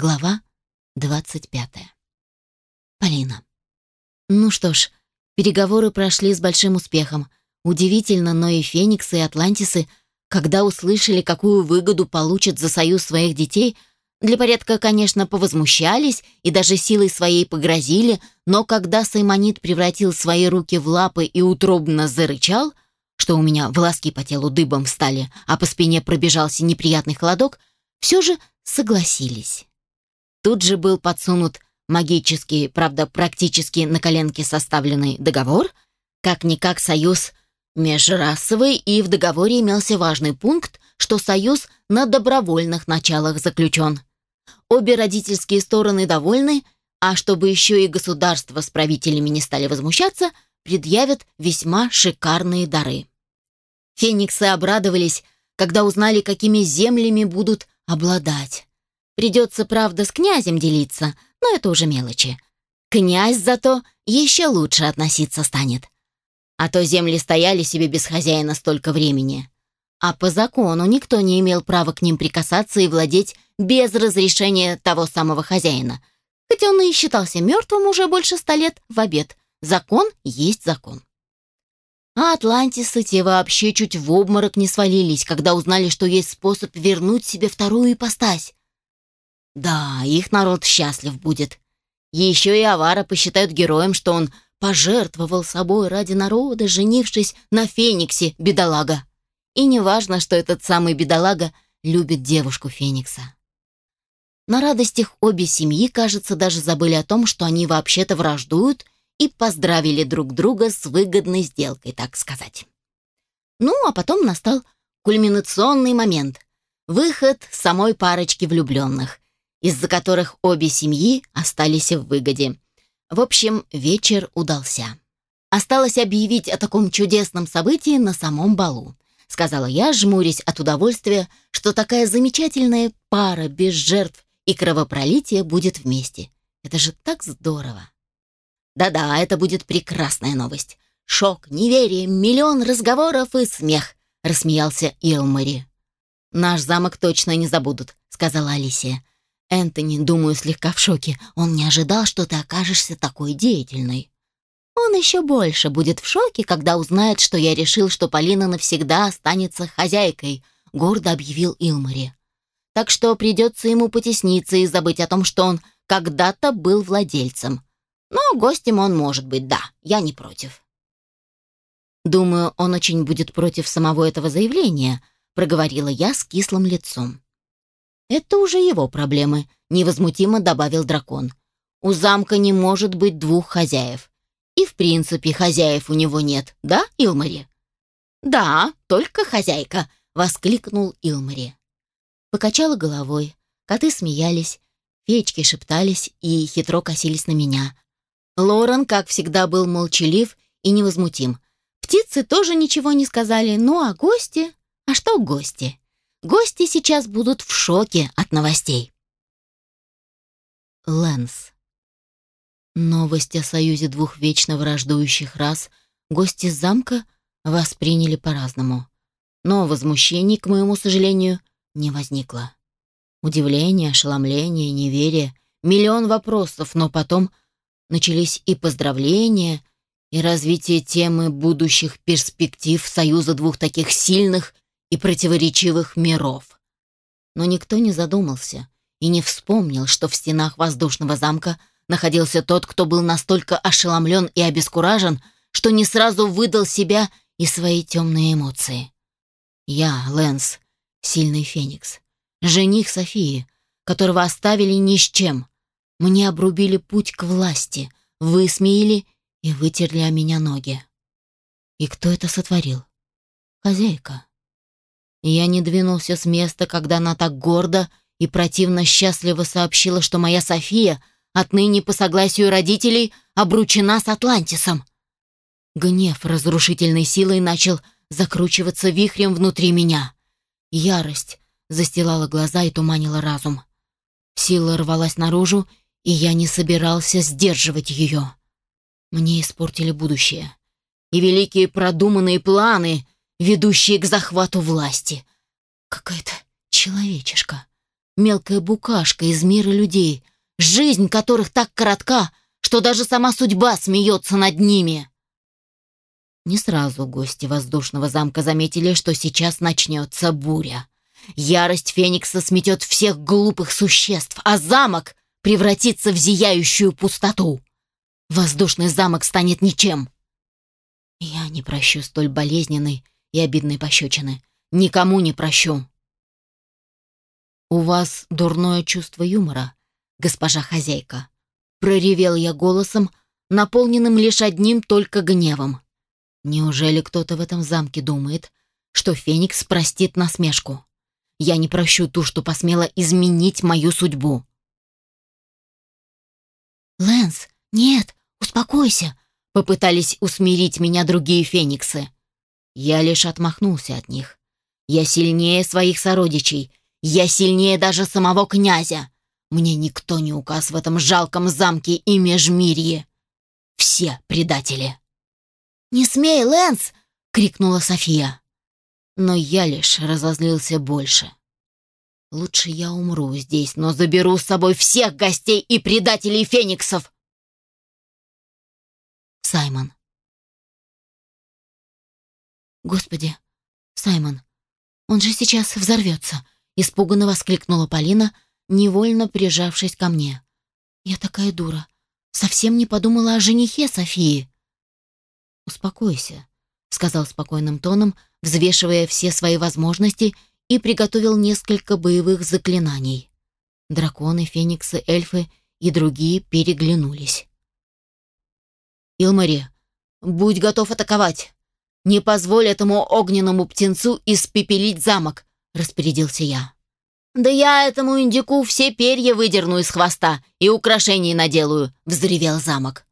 Глава 25. Полина. Ну что ж, переговоры прошли с большим успехом. Удивительно, но и Фениксы, и Атлантисы, когда услышали, какую выгоду получат за союз своих детей, для порядка, конечно, повозмущались и даже силой своей погрозили, но когда Саймонит превратил свои руки в лапы и утробно зарычал, что у меня волоски по телу дыбом встали, а по спине пробежался неприятный холодок, все же согласились. Тут же был подсунут магический, правда, практически на коленке составленный договор, как-никак союз межрасовый, и в договоре имелся важный пункт, что союз на добровольных началах заключен. Обе родительские стороны довольны, а чтобы еще и государство с правителями не стали возмущаться, предъявят весьма шикарные дары. Фениксы обрадовались, когда узнали, какими землями будут обладать. Придется, правда, с князем делиться, но это уже мелочи. Князь зато еще лучше относиться станет. А то земли стояли себе без хозяина столько времени. А по закону никто не имел права к ним прикасаться и владеть без разрешения того самого хозяина. Хотя он и считался мертвым уже больше ста лет в обед. Закон есть закон. А атлантисы те вообще чуть в обморок не свалились, когда узнали, что есть способ вернуть себе вторую ипостась. Да, их народ счастлив будет. Еще и Авара посчитают героем, что он пожертвовал собой ради народа, женившись на Фениксе, бедолага. И не важно, что этот самый бедолага любит девушку Феникса. На радостях обе семьи, кажется, даже забыли о том, что они вообще-то враждуют и поздравили друг друга с выгодной сделкой, так сказать. Ну, а потом настал кульминационный момент — выход самой парочки влюбленных из-за которых обе семьи остались в выгоде. В общем, вечер удался. Осталось объявить о таком чудесном событии на самом балу, сказала я, жмурясь от удовольствия, что такая замечательная пара без жертв и кровопролития будет вместе. Это же так здорово. Да-да, это будет прекрасная новость. Шок, неверие, миллион разговоров и смех, рассмеялся Илмари. Наш замок точно не забудут, сказала Алисия. Энтони, думаю, слегка в шоке. Он не ожидал, что ты окажешься такой деятельной. Он еще больше будет в шоке, когда узнает, что я решил, что Полина навсегда останется хозяйкой, гордо объявил Илмари. Так что придется ему потесниться и забыть о том, что он когда-то был владельцем. Но гостем он может быть, да, я не против. Думаю, он очень будет против самого этого заявления, проговорила я с кислым лицом. «Это уже его проблемы», — невозмутимо добавил дракон. «У замка не может быть двух хозяев. И, в принципе, хозяев у него нет, да, Илмари?» «Да, только хозяйка», — воскликнул Илмари. Покачала головой. Коты смеялись, феечки шептались и хитро косились на меня. Лорен, как всегда, был молчалив и невозмутим. Птицы тоже ничего не сказали, ну а гости... А что гости? Гости сейчас будут в шоке от новостей. Лэнс. Новость о союзе двух вечно враждующих рас гости замка восприняли по-разному. Но возмущений, к моему сожалению, не возникло. Удивление, ошеломление, неверие, миллион вопросов, но потом начались и поздравления, и развитие темы будущих перспектив союза двух таких сильных и противоречивых миров. Но никто не задумался и не вспомнил, что в стенах воздушного замка находился тот, кто был настолько ошеломлен и обескуражен, что не сразу выдал себя и свои темные эмоции. Я, Лэнс, сильный феникс, жених Софии, которого оставили ни с чем. Мне обрубили путь к власти, высмеяли и вытерли о меня ноги. И кто это сотворил? Хозяйка. Я не двинулся с места, когда она так гордо и противно счастливо сообщила, что моя София отныне по согласию родителей обручена с Атлантисом. Гнев разрушительной силой начал закручиваться вихрем внутри меня. Ярость застилала глаза и туманила разум. Сила рвалась наружу, и я не собирался сдерживать ее. Мне испортили будущее. И великие продуманные планы, ведущие к захвату власти. Какая-то человечешка. мелкая букашка из мира людей, жизнь которых так коротка, что даже сама судьба смеется над ними. Не сразу гости воздушного замка заметили, что сейчас начнется буря. Ярость Феникса сметет всех глупых существ, а замок превратится в зияющую пустоту. Воздушный замок станет ничем. Я не прощу столь болезненной и обидной пощечины. Никому не прощу. «У вас дурное чувство юмора, госпожа хозяйка», — проревел я голосом, наполненным лишь одним только гневом. «Неужели кто-то в этом замке думает, что Феникс простит насмешку? Я не прощу ту, что посмела изменить мою судьбу». «Лэнс, нет, успокойся», — попытались усмирить меня другие фениксы. Я лишь отмахнулся от них. Я сильнее своих сородичей. Я сильнее даже самого князя. Мне никто не указ в этом жалком замке и межмирье. Все предатели. «Не смей, Лэнс!» — крикнула София. Но я лишь разозлился больше. Лучше я умру здесь, но заберу с собой всех гостей и предателей фениксов. Саймон. Господи, Саймон, он же сейчас взорвется, испуганно воскликнула Полина, невольно прижавшись ко мне. Я такая дура. Совсем не подумала о женихе Софии. Успокойся, сказал спокойным тоном, взвешивая все свои возможности и приготовил несколько боевых заклинаний. Драконы, фениксы, эльфы и другие переглянулись. «Илмари, будь готов атаковать. Не позволь этому огненному птенцу испепелить замок», — распорядился я. «Да я этому индюку все перья выдерну из хвоста и украшений наделаю», — взревел замок.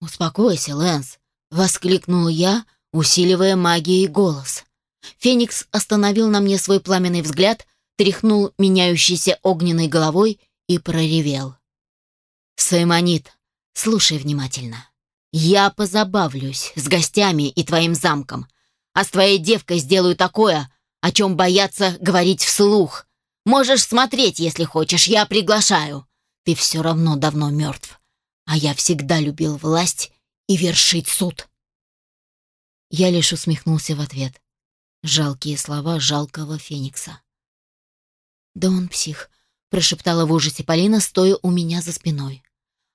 «Успокойся, Лэнс», — воскликнул я, усиливая магией голос. Феникс остановил на мне свой пламенный взгляд, тряхнул меняющейся огненной головой и проревел. «Саймонит, слушай внимательно. Я позабавлюсь с гостями и твоим замком, а с твоей девкой сделаю такое, о чем боятся говорить вслух. Можешь смотреть, если хочешь, я приглашаю. Ты все равно давно мертв, а я всегда любил власть и вершить суд». Я лишь усмехнулся в ответ. Жалкие слова жалкого Феникса. «Да он псих», — прошептала в ужасе Полина, стоя у меня за спиной.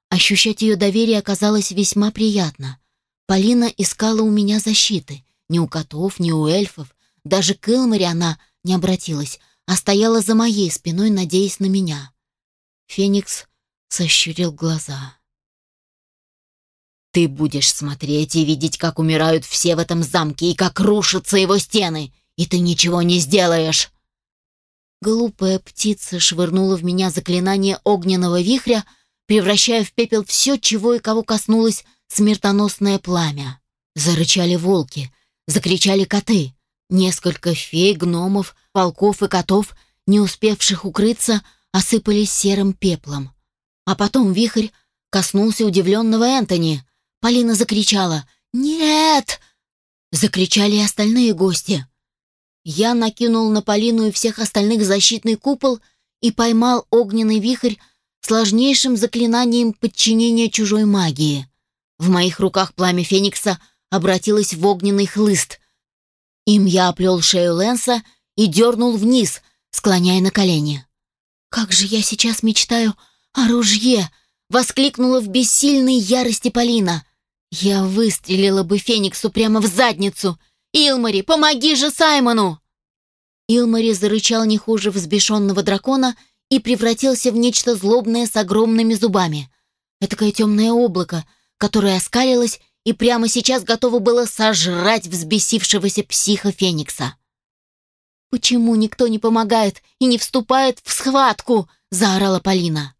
Ощущать ее доверие оказалось весьма приятно. Полина искала у меня защиты. Ни у котов, ни у эльфов. Даже к Элмари она не обратилась, а стояла за моей спиной, надеясь на меня. Феникс сощурил глаза. Ты будешь смотреть и видеть, как умирают все в этом замке и как рушатся его стены, и ты ничего не сделаешь. Глупая птица швырнула в меня заклинание огненного вихря, превращая в пепел все, чего и кого коснулось смертоносное пламя. Зарычали волки, закричали коты. Несколько фей, гномов, полков и котов, не успевших укрыться, осыпались серым пеплом. А потом вихрь коснулся удивленного Энтони — Полина закричала «Нет!» Закричали и остальные гости. Я накинул на Полину и всех остальных защитный купол и поймал огненный вихрь сложнейшим заклинанием подчинения чужой магии. В моих руках пламя Феникса обратилось в огненный хлыст. Им я оплел шею Лэнса и дернул вниз, склоняя на колени. «Как же я сейчас мечтаю о ружье!» — воскликнула в бессильной ярости Полина. Я выстрелила бы Фениксу прямо в задницу. «Илмари, помоги же Саймону!» Илмари зарычал не хуже взбешенного дракона и превратился в нечто злобное с огромными зубами. Этакое темное облако, которое оскалилось и прямо сейчас готово было сожрать взбесившегося психа Феникса. «Почему никто не помогает и не вступает в схватку?» — заорала Полина.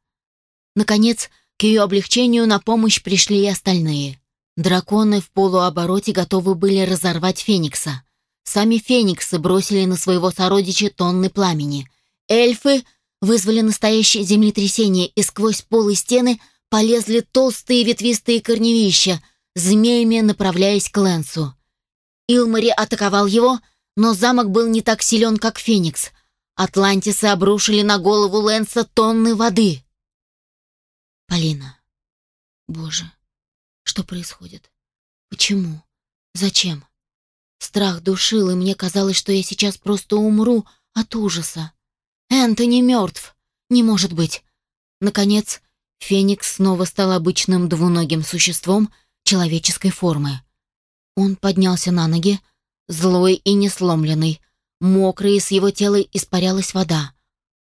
Наконец, к ее облегчению на помощь пришли и остальные. Драконы в полуобороте готовы были разорвать Феникса. Сами Фениксы бросили на своего сородича тонны пламени. Эльфы вызвали настоящее землетрясение, и сквозь пол и стены полезли толстые ветвистые корневища, змеями направляясь к Лэнсу. Илмари атаковал его, но замок был не так силен, как Феникс, Атлантисы обрушили на голову Лэнса тонны воды. Полина. Боже, что происходит? Почему? Зачем? Страх душил, и мне казалось, что я сейчас просто умру от ужаса. Энтони мертв. Не может быть. Наконец, Феникс снова стал обычным двуногим существом человеческой формы. Он поднялся на ноги, злой и несломленный, мокрый, с его тела испарялась вода.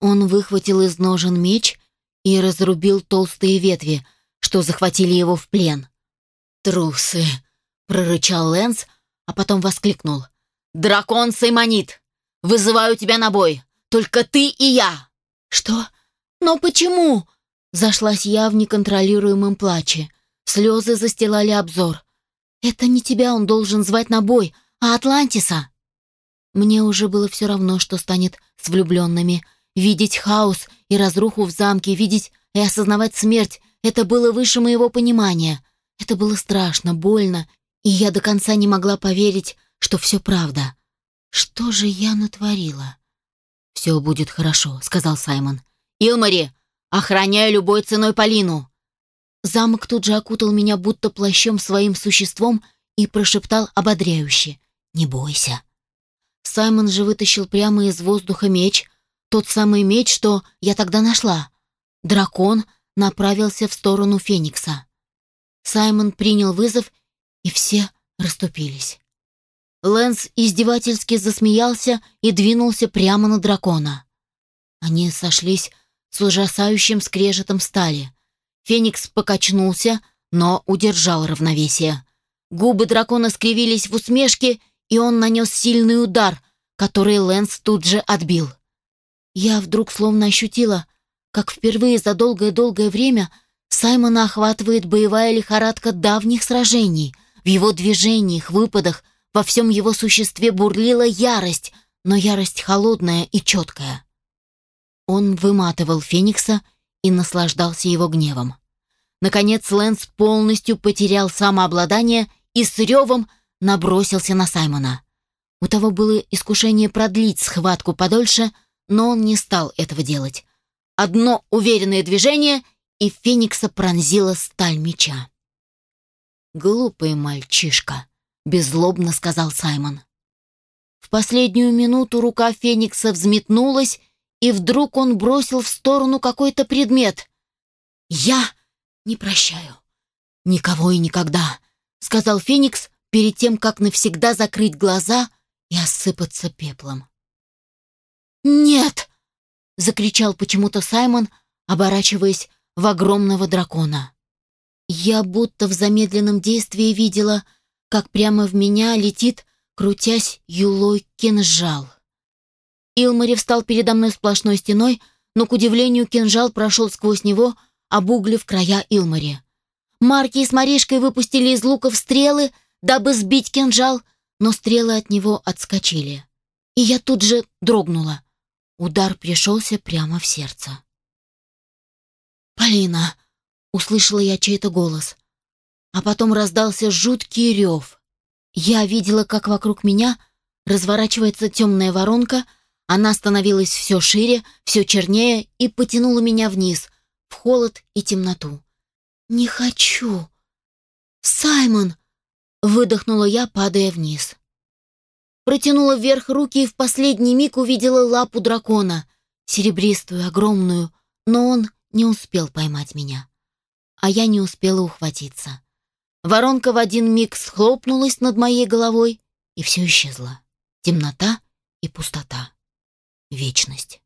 Он выхватил из ножен меч и разрубил толстые ветви, что захватили его в плен. «Трусы!» — прорычал Лэнс, а потом воскликнул. «Дракон Саймонит! Вызываю тебя на бой! Только ты и я!» «Что? Но почему?» Зашлась я в неконтролируемом плаче. Слезы застилали обзор. «Это не тебя он должен звать на бой, а Атлантиса!» Мне уже было все равно, что станет с влюбленными. Видеть хаос и разруху в замке, видеть и осознавать смерть — это было выше моего понимания. Это было страшно, больно, и я до конца не могла поверить, что все правда. Что же я натворила? «Все будет хорошо», — сказал Саймон. «Илмари, охраняю любой ценой Полину!» Замок тут же окутал меня будто плащом своим существом и прошептал ободряюще. «Не бойся». Саймон же вытащил прямо из воздуха меч, тот самый меч, что я тогда нашла. Дракон направился в сторону Феникса. Саймон принял вызов, и все расступились. Лэнс издевательски засмеялся и двинулся прямо на дракона. Они сошлись с ужасающим скрежетом стали. Феникс покачнулся, но удержал равновесие. Губы дракона скривились в усмешке, и он нанес сильный удар, который Лэнс тут же отбил. Я вдруг словно ощутила, как впервые за долгое-долгое время Саймона охватывает боевая лихорадка давних сражений. В его движениях, выпадах, во всем его существе бурлила ярость, но ярость холодная и четкая. Он выматывал Феникса и наслаждался его гневом. Наконец Лэнс полностью потерял самообладание и с ревом набросился на Саймона. У того было искушение продлить схватку подольше, но он не стал этого делать. Одно уверенное движение, и Феникса пронзила сталь меча. «Глупый мальчишка», — беззлобно сказал Саймон. В последнюю минуту рука Феникса взметнулась, и вдруг он бросил в сторону какой-то предмет. «Я не прощаю. Никого и никогда», — сказал Феникс перед тем, как навсегда закрыть глаза и осыпаться пеплом. «Нет!» — закричал почему-то Саймон, оборачиваясь в огромного дракона. Я будто в замедленном действии видела, как прямо в меня летит, крутясь юлой кинжал. Илмари встал передо мной сплошной стеной, но, к удивлению, кинжал прошел сквозь него, обуглив края Илмари. Марки с Маришкой выпустили из луков стрелы, дабы сбить кинжал, но стрелы от него отскочили. И я тут же дрогнула. Удар пришелся прямо в сердце. «Полина!» Услышала я чей-то голос. А потом раздался жуткий рев. Я видела, как вокруг меня разворачивается темная воронка, она становилась все шире, все чернее и потянула меня вниз, в холод и темноту. «Не хочу!» «Саймон!» — выдохнула я, падая вниз. Протянула вверх руки и в последний миг увидела лапу дракона, серебристую, огромную, но он не успел поймать меня а я не успела ухватиться. Воронка в один миг схлопнулась над моей головой, и все исчезло. Темнота и пустота. Вечность.